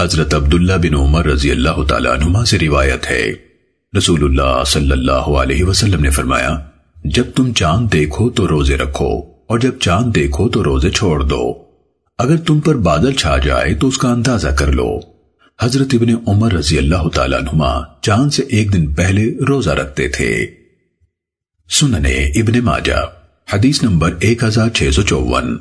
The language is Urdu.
حضرت عبداللہ بن عمر رضی اللہ تعالیٰ عنہما سے روایت ہے۔ رسول اللہ صلی اللہ علیہ وسلم نے فرمایا، جب تم چاند دیکھو تو روزے رکھو اور جب چاند دیکھو تو روزے چھوڑ دو۔ اگر تم پر بادل چھا جائے تو اس کا اندازہ کر لو۔ حضرت ابن عمر رضی اللہ تعالیٰ عنہما چاند سے ایک دن پہلے روزہ رکھتے تھے۔ سننے ابن ماجہ، حدیث نمبر ایک ہزار چھ سو چوون۔